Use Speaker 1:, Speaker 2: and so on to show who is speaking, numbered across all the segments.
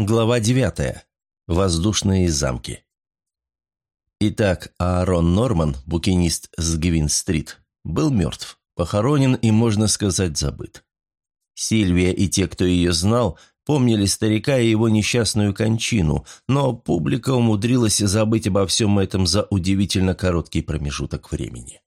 Speaker 1: Глава 9. Воздушные замки. Итак, Аарон Норман, букинист с Гвин-стрит, был мертв, похоронен и, можно сказать, забыт. Сильвия и те, кто ее знал, помнили старика и его несчастную кончину, но публика умудрилась забыть обо всем этом за удивительно короткий промежуток времени.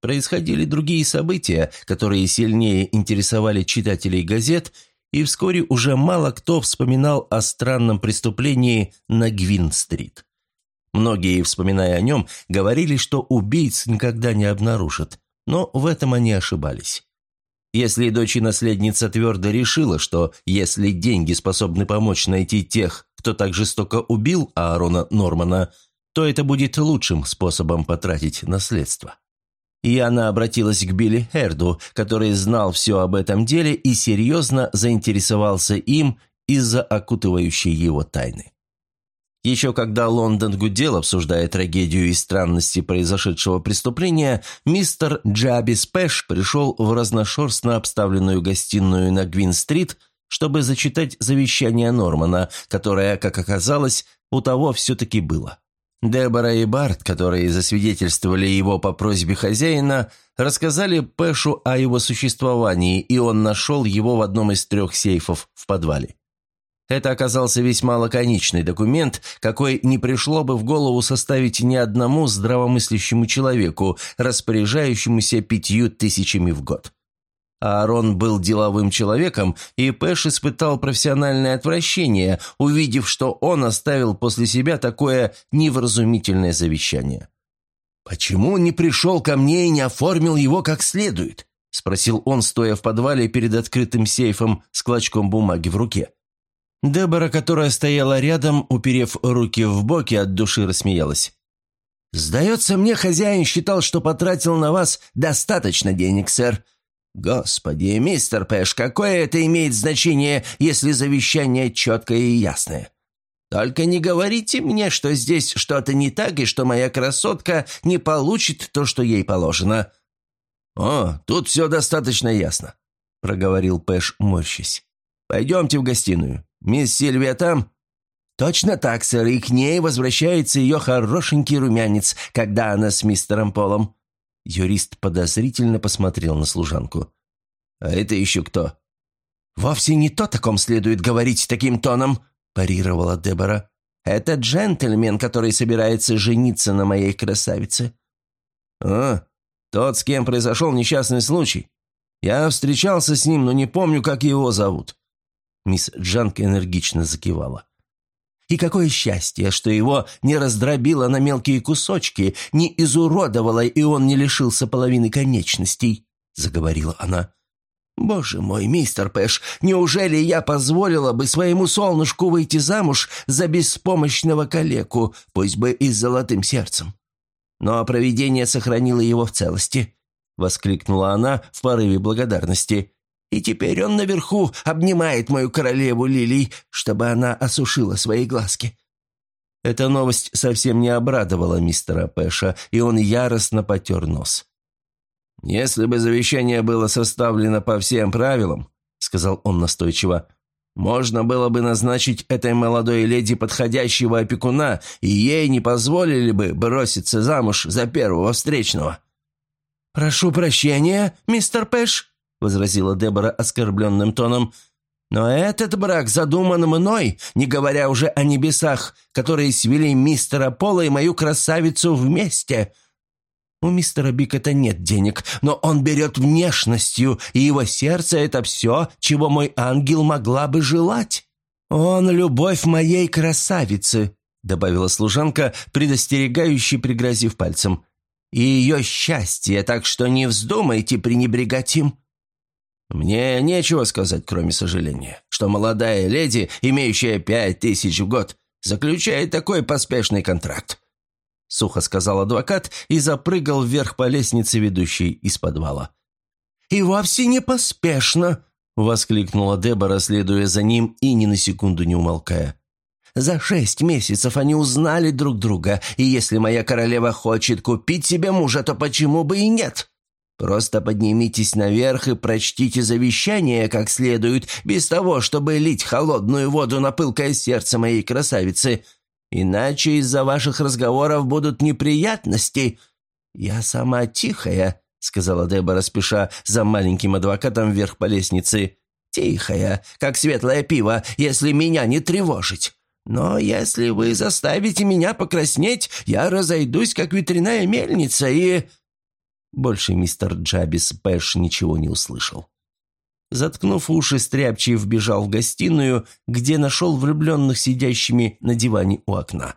Speaker 1: Происходили другие события, которые сильнее интересовали читателей газет – и вскоре уже мало кто вспоминал о странном преступлении на Гвин-стрит. Многие, вспоминая о нем, говорили, что убийц никогда не обнаружат, но в этом они ошибались. Если дочь и наследница твердо решила, что если деньги способны помочь найти тех, кто так жестоко убил Аарона Нормана, то это будет лучшим способом потратить наследство. И она обратилась к Билли Херду, который знал все об этом деле и серьезно заинтересовался им из-за окутывающей его тайны. Еще когда Лондон гудел, обсуждая трагедию и странности произошедшего преступления, мистер Джаби Спэш пришел в разношерстно обставленную гостиную на Гвин-стрит, чтобы зачитать завещание Нормана, которое, как оказалось, у того все-таки было. Дебора и Барт, которые засвидетельствовали его по просьбе хозяина, рассказали Пэшу о его существовании, и он нашел его в одном из трех сейфов в подвале. Это оказался весьма лаконичный документ, какой не пришло бы в голову составить ни одному здравомыслящему человеку, распоряжающемуся пятью тысячами в год. Аарон был деловым человеком, и Пэш испытал профессиональное отвращение, увидев, что он оставил после себя такое невразумительное завещание. «Почему он не пришел ко мне и не оформил его как следует?» – спросил он, стоя в подвале перед открытым сейфом с клочком бумаги в руке. Дебора, которая стояла рядом, уперев руки в боки, от души рассмеялась. «Сдается мне, хозяин считал, что потратил на вас достаточно денег, сэр. «Господи, мистер Пэш, какое это имеет значение, если завещание четкое и ясное? Только не говорите мне, что здесь что-то не так и что моя красотка не получит то, что ей положено». «О, тут все достаточно ясно», — проговорил Пэш, морщись. «Пойдемте в гостиную. Мисс Сильвия там?» «Точно так, сэр, и к ней возвращается ее хорошенький румянец, когда она с мистером Полом. Юрист подозрительно посмотрел на служанку. «А это еще кто?» «Вовсе не то таком следует говорить таким тоном», – парировала Дебора. «Это джентльмен, который собирается жениться на моей красавице». «А, тот, с кем произошел несчастный случай. Я встречался с ним, но не помню, как его зовут». Мисс Джанк энергично закивала. И какое счастье, что его не раздробило на мелкие кусочки, не изуродовало, и он не лишился половины конечностей», — заговорила она. «Боже мой, мистер Пэш, неужели я позволила бы своему солнышку выйти замуж за беспомощного калеку, пусть бы и с золотым сердцем? Но провидение сохранило его в целости», — воскликнула она в порыве благодарности. И теперь он наверху обнимает мою королеву лилий, чтобы она осушила свои глазки». Эта новость совсем не обрадовала мистера Пэша, и он яростно потер нос. «Если бы завещание было составлено по всем правилам», — сказал он настойчиво, «можно было бы назначить этой молодой леди подходящего опекуна, и ей не позволили бы броситься замуж за первого встречного». «Прошу прощения, мистер Пэш», – возразила Дебора оскорбленным тоном. «Но этот брак задуман мной, не говоря уже о небесах, которые свели мистера Пола и мою красавицу вместе». У мистера Бикета нет денег, но он берет внешностью, и его сердце – это все, чего мой ангел могла бы желать. Он – любовь моей красавицы», – добавила служанка, предостерегающе пригрозив пальцем. «И ее счастье, так что не вздумайте пренебрегать им». Мне нечего сказать, кроме сожаления, что молодая леди, имеющая пять тысяч в год, заключает такой поспешный контракт. Сухо сказал адвокат и запрыгал вверх по лестнице, ведущей из подвала. «И вовсе не поспешно!» – воскликнула Дебора, следуя за ним и ни на секунду не умолкая. «За шесть месяцев они узнали друг друга, и если моя королева хочет купить себе мужа, то почему бы и нет?»
Speaker 2: Просто поднимитесь наверх и прочтите завещание как следует, без того, чтобы лить холодную воду на пылкое сердце моей красавицы. Иначе из-за ваших разговоров будут неприятности. Я сама тихая, — сказала Дебора, спеша за маленьким адвокатом вверх по лестнице. «Тихая, как светлое пиво, если меня не тревожить. Но если вы заставите меня покраснеть, я разойдусь, как ветряная мельница, и...»
Speaker 1: Больше мистер Джабис Пэш ничего не услышал. Заткнув уши, Стряпчий вбежал в гостиную, где нашел влюбленных сидящими на диване у окна.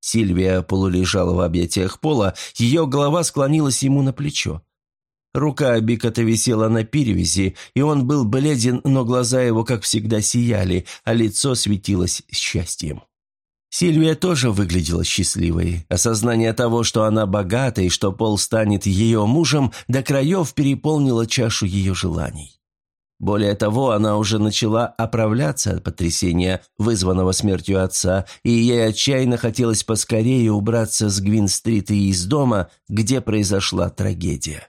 Speaker 1: Сильвия полулежала в объятиях пола, ее голова склонилась ему на плечо. Рука Бикота висела на перевязи, и он был бледен, но глаза его, как всегда, сияли, а лицо светилось счастьем. Сильвия тоже выглядела счастливой. Осознание того, что она богата и что Пол станет ее мужем, до краев переполнило чашу ее желаний. Более того, она уже начала оправляться от потрясения, вызванного смертью отца, и ей отчаянно хотелось поскорее убраться с Гвин-стрит и из дома, где произошла трагедия.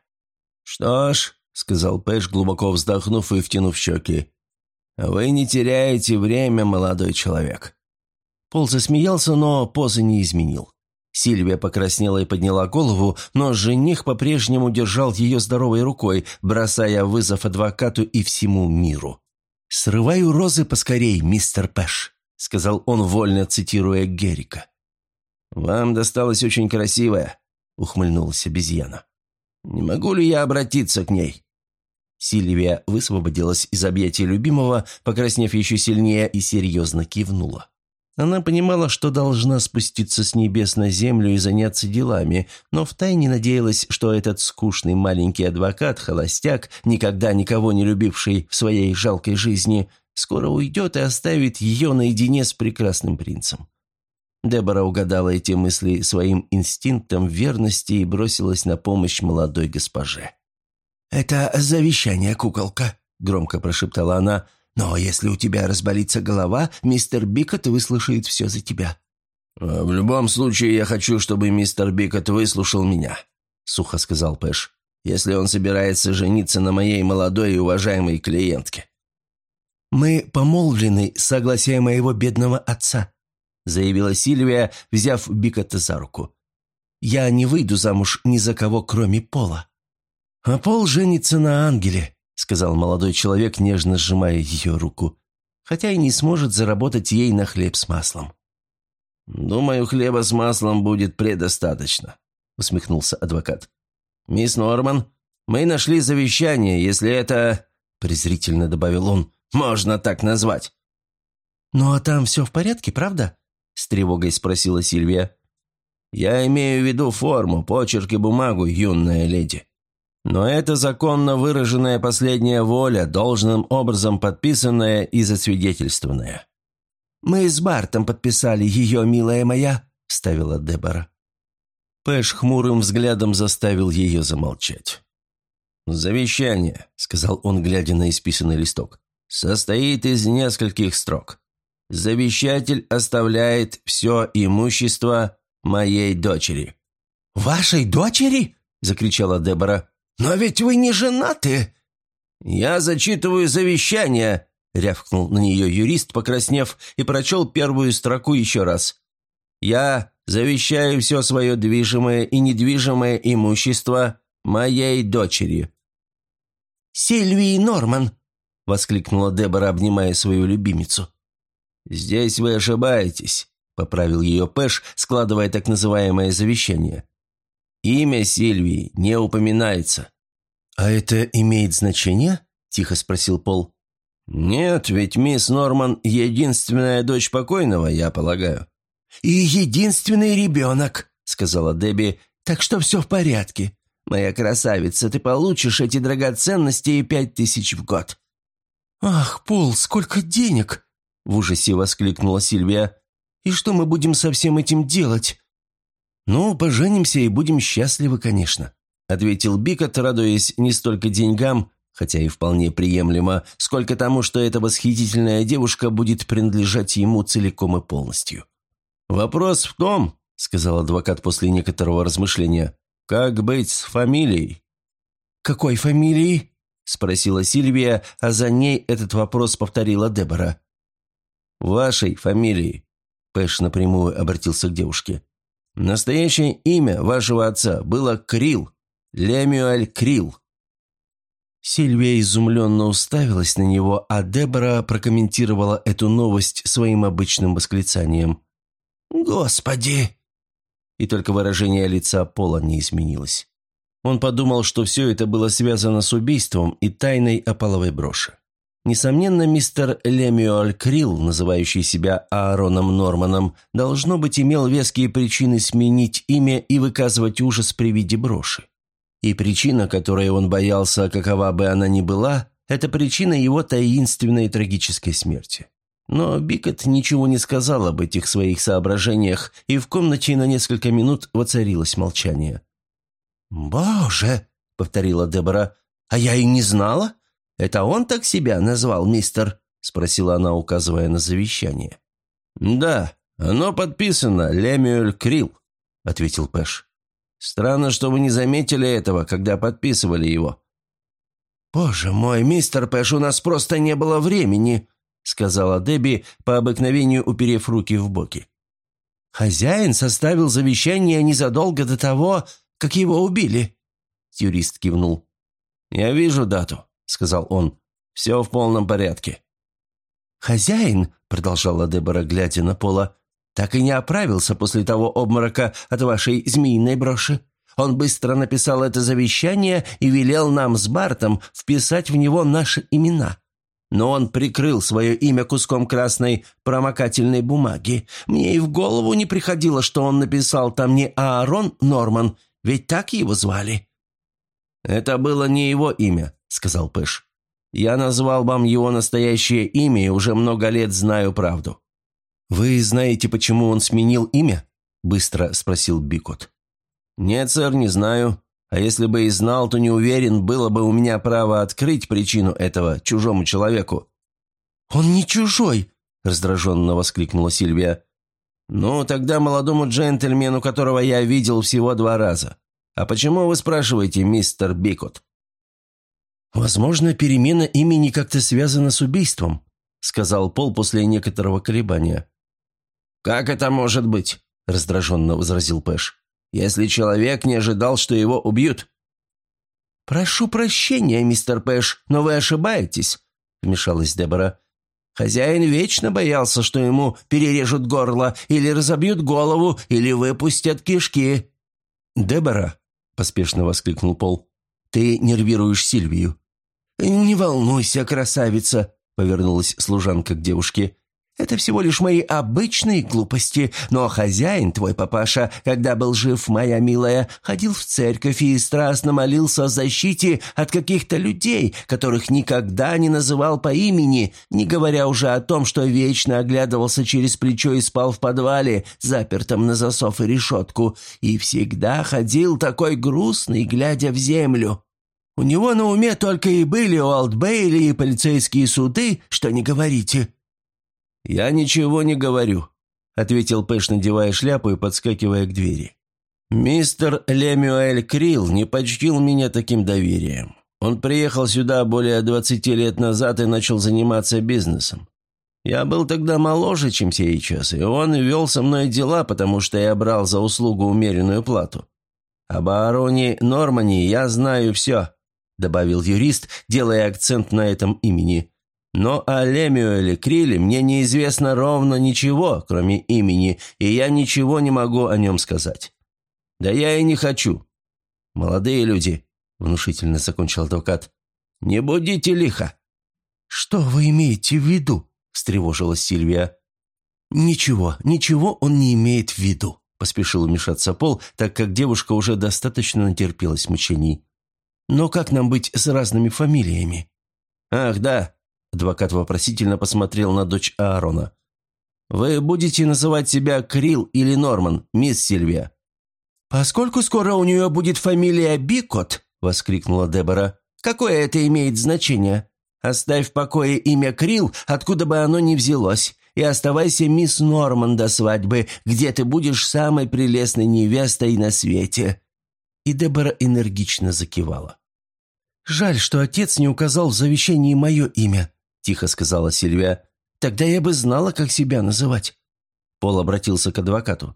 Speaker 2: «Что ж», — сказал Пэш, глубоко вздохнув и втянув щеки, — «вы не теряете время, молодой человек.
Speaker 1: Пол засмеялся, но позы не изменил. Сильвия покраснела и подняла голову, но жених по-прежнему держал ее здоровой рукой, бросая вызов адвокату и всему миру. «Срываю розы поскорей, мистер Пэш», — сказал он, вольно цитируя Герика.
Speaker 2: «Вам досталось очень красивое», — ухмыльнулась обезьяна. «Не могу ли я обратиться к ней?»
Speaker 1: Сильвия высвободилась из объятий любимого, покраснев еще сильнее, и серьезно кивнула. Она понимала, что должна спуститься с небес на землю и заняться делами, но втайне надеялась, что этот скучный маленький адвокат, холостяк, никогда никого не любивший в своей жалкой жизни, скоро уйдет и оставит ее наедине с прекрасным принцем. Дебора угадала эти мысли своим инстинктом верности и бросилась на помощь молодой госпоже.
Speaker 2: «Это завещание, куколка», — громко прошептала она, — но если у тебя разболится голова, мистер Бикот выслушает все за тебя».
Speaker 1: А «В любом случае, я хочу, чтобы мистер Бикот выслушал меня», — сухо сказал Пэш, «если он собирается жениться на моей молодой и уважаемой клиентке».
Speaker 2: «Мы помолвлены с согласия моего бедного отца», — заявила Сильвия, взяв Бикота за руку. «Я не выйду замуж ни за кого, кроме Пола». «А Пол женится на ангеле», сказал молодой человек, нежно сжимая ее руку, хотя и не сможет заработать ей на хлеб с маслом.
Speaker 1: «Думаю, хлеба с маслом будет предостаточно», — усмехнулся адвокат. «Мисс Норман, мы нашли завещание, если это...» — презрительно добавил он. «Можно так назвать».
Speaker 2: «Ну а там все в порядке, правда?» — с тревогой спросила Сильвия.
Speaker 1: «Я имею в виду форму, почерк и бумагу, юная леди. Но это законно выраженная последняя воля, должным образом подписанная и засвидетельствованная.
Speaker 2: «Мы с Бартом подписали ее, милая моя», — ставила Дебора.
Speaker 1: Пэш хмурым взглядом заставил ее замолчать. «Завещание», — сказал он, глядя на исписанный листок, — «состоит из нескольких строк. Завещатель оставляет все имущество моей дочери».
Speaker 2: «Вашей дочери?» — закричала Дебора. «Но ведь вы не женаты!»
Speaker 1: «Я зачитываю завещание», — рявкнул на нее юрист, покраснев, и прочел первую строку еще раз. «Я завещаю все свое движимое и недвижимое имущество моей дочери».
Speaker 2: «Сильвии Норман!» — воскликнула Дебора, обнимая свою любимицу.
Speaker 1: «Здесь вы ошибаетесь», — поправил ее Пэш, складывая так называемое завещание. Имя Сильвии не упоминается».
Speaker 2: «А это имеет значение?» – тихо спросил Пол.
Speaker 1: «Нет, ведь мисс Норман – единственная дочь покойного, я полагаю».
Speaker 2: «И единственный ребенок», – сказала Дебби, – «так что все в порядке. Моя красавица, ты получишь эти драгоценности и пять тысяч в год». «Ах, Пол, сколько денег!» – в ужасе воскликнула Сильвия. «И что мы будем со всем этим делать?»
Speaker 1: «Ну, поженимся и будем счастливы, конечно», — ответил Бикот, радуясь не столько деньгам, хотя и вполне приемлемо, сколько тому, что эта восхитительная девушка будет принадлежать ему целиком и полностью. «Вопрос в том», — сказал адвокат после некоторого размышления, — «как быть с фамилией?»
Speaker 2: «Какой фамилии?» – спросила Сильвия, а за ней этот вопрос повторила Дебора.
Speaker 1: «Вашей фамилии», – Пэш напрямую обратился к девушке. «Настоящее имя вашего отца было Крил, Лемюэль Крил».
Speaker 2: Сильвия изумленно уставилась на него, а Дебора прокомментировала эту новость своим обычным восклицанием. «Господи!» И только выражение лица Пола не изменилось. Он подумал, что все это было связано с убийством и тайной опаловой броши. Несомненно, мистер Лемюэль Крилл, называющий себя Аароном Норманом, должно быть, имел веские причины сменить имя и выказывать ужас при виде броши. И причина, которой он боялся, какова бы она ни была, это причина его таинственной трагической смерти. Но Бикот ничего не сказал об этих своих соображениях, и в комнате на несколько минут воцарилось молчание. «Боже!» — повторила Дебора. «А я и не знала. Это он так себя назвал, мистер?» — спросила она, указывая на завещание.
Speaker 1: «Да, оно подписано Лемюэль Крилл», — ответил Пэш. «Странно, что вы не заметили этого, когда подписывали его».
Speaker 2: «Боже мой, мистер Пэш, у нас просто не было времени», — сказала Дебби, по обыкновению уперев руки в боки. «Хозяин составил завещание незадолго до того, как его убили?» Юрист кивнул.
Speaker 1: «Я вижу дату», — сказал он. «Все в полном порядке».
Speaker 2: «Хозяин», — продолжала Дебора, глядя на Пола, «так и не оправился после того обморока от вашей змеиной броши. Он быстро написал это завещание и велел нам с Бартом вписать в него наши имена. Но он прикрыл свое имя куском красной промокательной бумаги. Мне и в голову не приходило, что он написал там не Аарон Норман, ведь так его звали».
Speaker 1: «Это было не его имя», — сказал Пэш. «Я назвал вам его настоящее имя и уже много лет знаю правду».
Speaker 2: «Вы знаете, почему он сменил имя?» — быстро спросил Бикот.
Speaker 1: «Нет, сэр, не знаю. А если бы и знал, то не уверен, было бы у меня право открыть причину этого чужому человеку».
Speaker 2: «Он не чужой!» — раздраженно воскликнула Сильвия.
Speaker 1: «Ну, тогда молодому джентльмену, которого я видел всего два раза. А почему вы спрашиваете, мистер Бикот?»
Speaker 2: «Возможно, перемена имени как-то связана с убийством», — сказал Пол после некоторого колебания.
Speaker 1: «Как это может быть?» — раздраженно возразил Пэш. «Если человек не ожидал, что его убьют».
Speaker 2: «Прошу прощения, мистер Пэш, но вы ошибаетесь», — вмешалась Дебора. Хозяин вечно боялся, что ему перережут горло, или разобьют голову, или выпустят кишки. «Дебора», — поспешно воскликнул Пол, — «ты нервируешь Сильвию». «Не волнуйся, красавица», — повернулась служанка к девушке. Это всего лишь мои обычные глупости, но хозяин твой папаша, когда был жив, моя милая, ходил в церковь и страстно молился о защите от каких-то людей, которых никогда не называл по имени, не говоря уже о том, что вечно оглядывался через плечо и спал в подвале, запертом на засов и решетку, и всегда ходил такой грустный, глядя в землю. У него на уме только и были Уолт-Бейли и полицейские суды, что не говорите».
Speaker 1: «Я ничего не говорю», — ответил Пэш, надевая шляпу и подскакивая к двери. «Мистер Лемюэль Крилл не почтил меня таким доверием. Он приехал сюда более двадцати лет назад и начал заниматься бизнесом. Я был тогда моложе, чем сейчас, и он вел со мной дела, потому что я брал за услугу умеренную плату. Об Аароне Нормане я знаю все», — добавил юрист, делая акцент на этом имени. Но о Лемюэле Криле мне неизвестно ровно ничего, кроме имени, и я ничего не могу о нем сказать. Да я и не хочу. Молодые люди, — внушительно закончил адвокат, — не будите лихо.
Speaker 2: «Что вы имеете в виду?» — встревожилась Сильвия. «Ничего, ничего он не имеет в виду», — поспешил вмешаться Пол, так как девушка уже достаточно натерпелась мучений. «Но как нам быть с разными фамилиями?»
Speaker 1: «Ах, да, Адвокат вопросительно посмотрел на дочь Аарона. «Вы будете называть себя Крил или Норман, мисс Сильвия?»
Speaker 2: «Поскольку скоро у нее будет фамилия Бикот», — воскликнула Дебора, — «какое это имеет значение? Оставь в покое имя Крил, откуда бы оно ни взялось, и оставайся мисс Норман до свадьбы, где ты будешь самой прелестной невестой на свете». И Дебора энергично закивала. «Жаль, что отец не указал в завещании мое имя», – тихо сказала Сильвия. «Тогда я бы знала, как себя называть».
Speaker 1: Пол обратился к адвокату.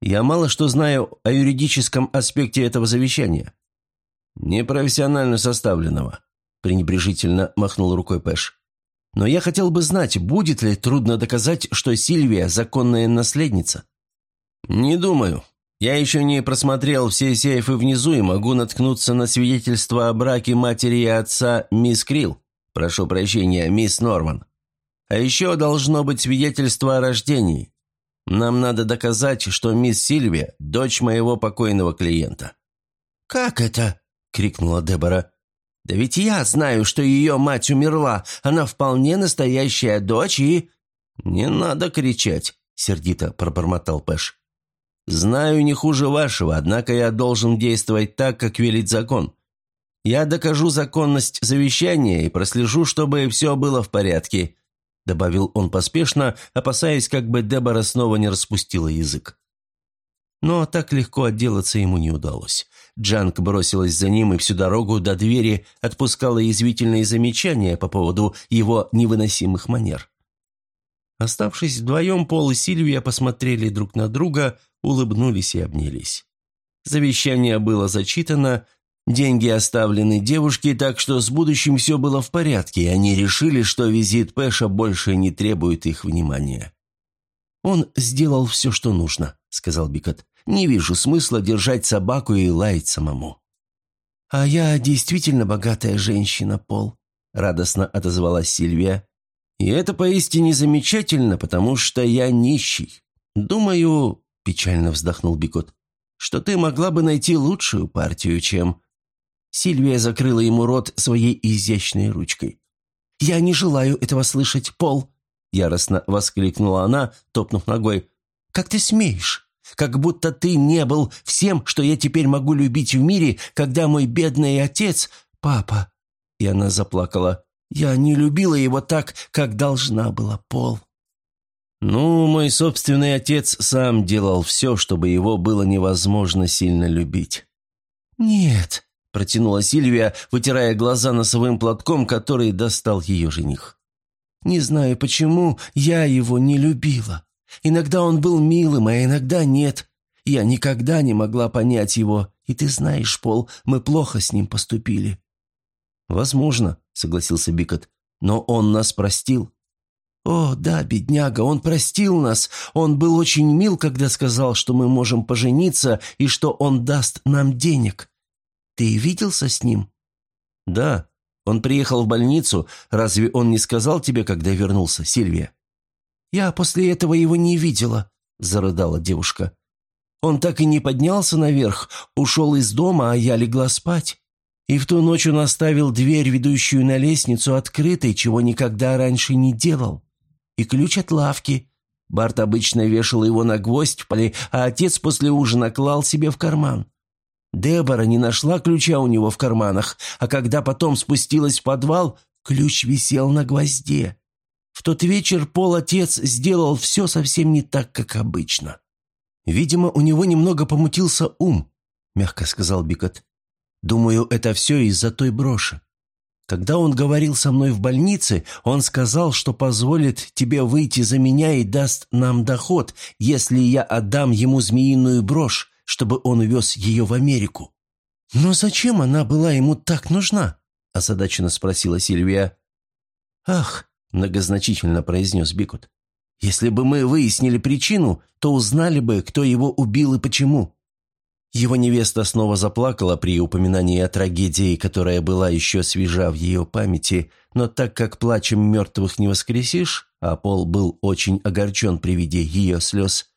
Speaker 1: «Я мало что знаю о юридическом аспекте этого завещания». «Непрофессионально составленного», – пренебрежительно махнул рукой Пэш. «Но я хотел бы знать, будет ли трудно доказать, что Сильвия – законная наследница?» «Не думаю. Я еще не просмотрел все сейфы внизу и могу наткнуться на свидетельство о браке матери и отца мисс Крилл. Прошу прощения, мисс Норман. А еще должно быть свидетельство о рождении. Нам надо доказать, что мисс Сильвия – дочь моего покойного клиента».
Speaker 2: «Как это?» – крикнула Дебора. «Да ведь я знаю, что ее мать умерла. Она вполне настоящая дочь и...»
Speaker 1: «Не надо кричать», – сердито пробормотал Пэш. «Знаю не хуже вашего, однако я должен действовать так, как велит закон. Я докажу законность завещания и прослежу, чтобы все было в порядке», добавил он поспешно, опасаясь, как бы Дебора снова не распустила язык. Но так легко отделаться ему не удалось. Джанк бросилась за ним и всю дорогу до двери отпускала язвительные замечания по поводу его невыносимых манер. Оставшись вдвоем, Пол и Сильвия посмотрели друг на друга, улыбнулись и обнялись. Завещание было зачитано, деньги оставлены девушке, так что с будущим все было в порядке, и они решили, что визит Пэша больше не требует их внимания. «Он сделал все, что нужно», — сказал Бикот. Не вижу смысла держать собаку и лаять самому».
Speaker 2: «А я действительно богатая женщина, Пол», — радостно отозвалась Сильвия.
Speaker 1: «И это поистине замечательно, потому что я нищий. Думаю, — печально вздохнул Бикот, — что ты могла бы найти лучшую партию, чем...»
Speaker 2: Сильвия закрыла ему рот своей изящной ручкой. «Я не желаю этого слышать, Пол!» Яростно воскликнула она, топнув ногой. «Как ты смеешь? Как будто ты не был всем, что я теперь могу любить в мире, когда мой бедный отец, папа...» И она заплакала. «Я не любила его так, как должна была, Пол».
Speaker 1: «Ну, мой собственный отец сам делал все, чтобы его было невозможно сильно любить».
Speaker 2: «Нет», —
Speaker 1: протянула Сильвия, вытирая глаза носовым платком, который достал ее жених.
Speaker 2: «Не знаю почему, я его не любила. Иногда он был милым, а иногда нет. Я никогда не могла понять его, и ты знаешь, Пол, мы плохо с ним поступили».
Speaker 1: «Возможно», — согласился Бикот, — «но он нас простил».
Speaker 2: «О, да, бедняга, он простил нас. Он был очень мил, когда сказал, что мы можем пожениться и что он даст нам денег. Ты виделся с ним?»
Speaker 1: «Да. Он приехал в больницу. Разве он не сказал тебе, когда вернулся, Сильвия?»
Speaker 2: «Я после этого его не видела», – зарыдала девушка. «Он так и не поднялся наверх, ушел из дома, а я легла спать. И в ту ночь он оставил дверь, ведущую на лестницу, открытой, чего никогда раньше не делал. И ключ от лавки. Барт обычно вешал его на гвоздь в поле, а отец после ужина клал себе в карман. Дебора не нашла ключа у него в карманах, а когда потом спустилась в подвал, ключ висел на гвозде. В тот вечер Пол-отец сделал все совсем не так, как обычно. «Видимо, у него немного помутился ум», — мягко сказал Бикот. «Думаю, это все из-за той броши. Когда он говорил со мной в больнице, он сказал, что позволит тебе выйти за меня и даст нам доход, если я отдам ему змеиную брошь, чтобы он увез ее в Америку». «Но зачем она была ему так нужна?» – озадаченно спросила Сильвия. «Ах, – многозначительно произнес Бикут. «Если бы мы выяснили причину, то узнали бы, кто его убил и почему». Его невеста снова заплакала при упоминании о трагедии, которая была еще свежа в ее памяти, но так как плачем мертвых не воскресишь, а Пол был очень огорчен при виде ее слез,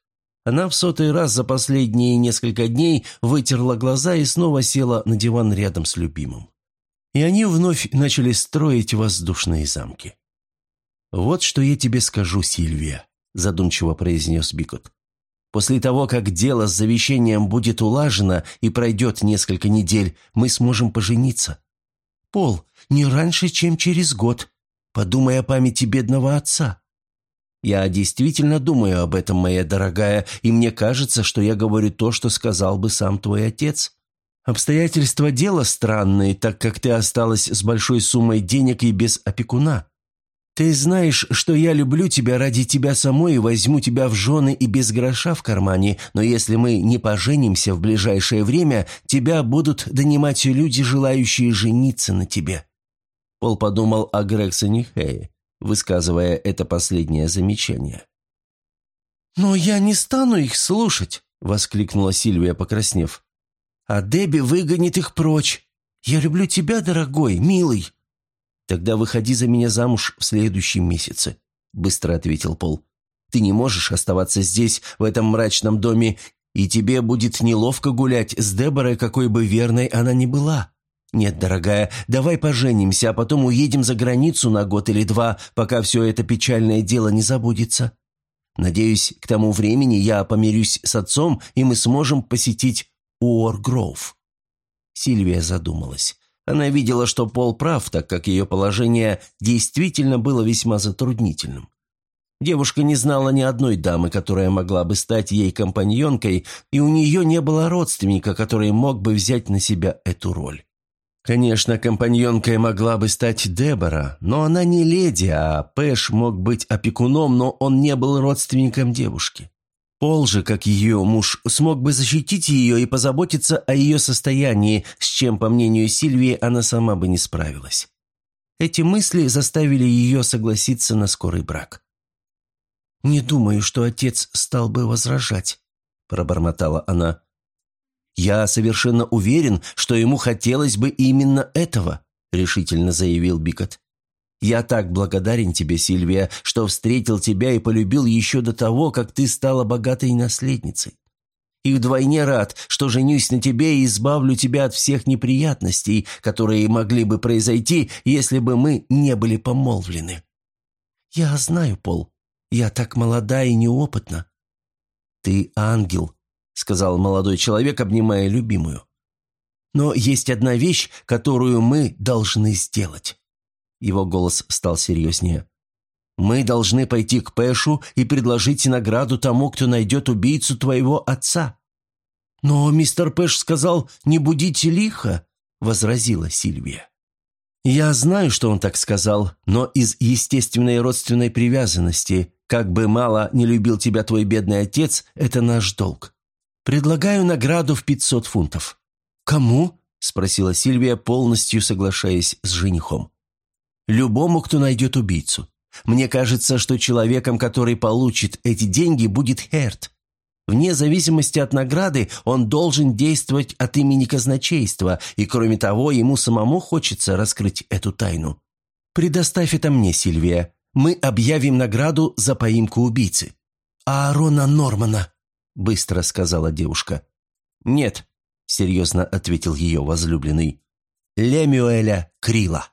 Speaker 2: она в сотый раз за последние несколько дней вытерла глаза и снова села на диван рядом с любимым. И они вновь начали строить воздушные замки. «Вот что я тебе скажу, Сильвия», – задумчиво произнес Бикот. «После того, как дело с завещанием будет улажено и пройдет несколько недель, мы сможем пожениться». «Пол, не раньше, чем через год. Подумай о памяти бедного отца». «Я действительно думаю об этом, моя дорогая, и мне кажется, что я говорю то, что сказал бы сам твой отец».
Speaker 1: Обстоятельства дела странные, так как ты осталась с большой суммой денег и без опекуна. Ты знаешь, что я люблю тебя ради тебя самой и возьму тебя в жены и без гроша в кармане, но если мы не поженимся в ближайшее время, тебя будут донимать люди, желающие жениться на тебе». Пол подумал о Грексоне Хэе, высказывая это последнее замечание. «Но я не стану их слушать», — воскликнула Сильвия, покраснев. «А Дебби выгонит их прочь. Я люблю тебя, дорогой, милый». «Тогда выходи за меня замуж в следующем месяце», — быстро ответил Пол. «Ты не можешь оставаться здесь, в этом мрачном доме, и тебе будет неловко гулять с Деборой, какой бы верной она ни была. Нет, дорогая, давай поженимся, а потом уедем за границу на год или два, пока все это печальное дело не забудется. Надеюсь, к тому времени я помирюсь с отцом, и мы сможем посетить Уоргроув». Сильвия задумалась. Она видела, что Пол прав, так как ее положение действительно было весьма затруднительным. Девушка не знала ни одной дамы, которая могла бы стать ей компаньонкой, и у нее не было родственника, который мог бы взять на себя эту роль. Конечно, компаньонкой могла бы стать Дебора, но она не леди, а Пэш мог быть опекуном, но он не был родственником девушки. Пол же, как ее муж, смог бы защитить ее и позаботиться о ее состоянии, с чем, по мнению Сильвии, она сама бы не справилась. Эти мысли заставили ее согласиться на скорый брак. «Не думаю, что отец стал бы возражать», – пробормотала она. «Я совершенно уверен, что ему хотелось бы именно этого», – решительно заявил Бикот. «Я так благодарен тебе, Сильвия, что встретил тебя и полюбил еще до того, как ты стала богатой наследницей. И вдвойне рад, что женюсь на тебе и избавлю тебя от всех неприятностей, которые могли бы произойти, если бы мы не были помолвлены». «Я знаю, Пол, я так молода и неопытна». «Ты ангел», — сказал молодой человек, обнимая любимую. «Но есть одна вещь, которую мы должны сделать». Его голос стал серьезнее. «Мы должны пойти к Пэшу и предложить награду тому, кто найдет убийцу твоего отца». «Но мистер Пэш сказал, не будите лихо», — возразила Сильвия. «Я знаю, что он так сказал, но из естественной родственной привязанности, как бы мало не любил тебя твой бедный отец, это наш долг. «Предлагаю награду в пятьсот фунтов». «Кому?» – спросила Сильвия, полностью соглашаясь с женихом. «Любому, кто найдет убийцу. Мне кажется, что человеком, который получит эти деньги, будет Херт. Вне зависимости от награды он должен действовать от имени казначейства, и кроме того, ему самому хочется раскрыть эту тайну. Предоставь это мне, Сильвия. Мы объявим награду за поимку убийцы. Аарона Нормана. – быстро сказала девушка. «Нет», – серьезно ответил ее возлюбленный. «Лемюэля Крила».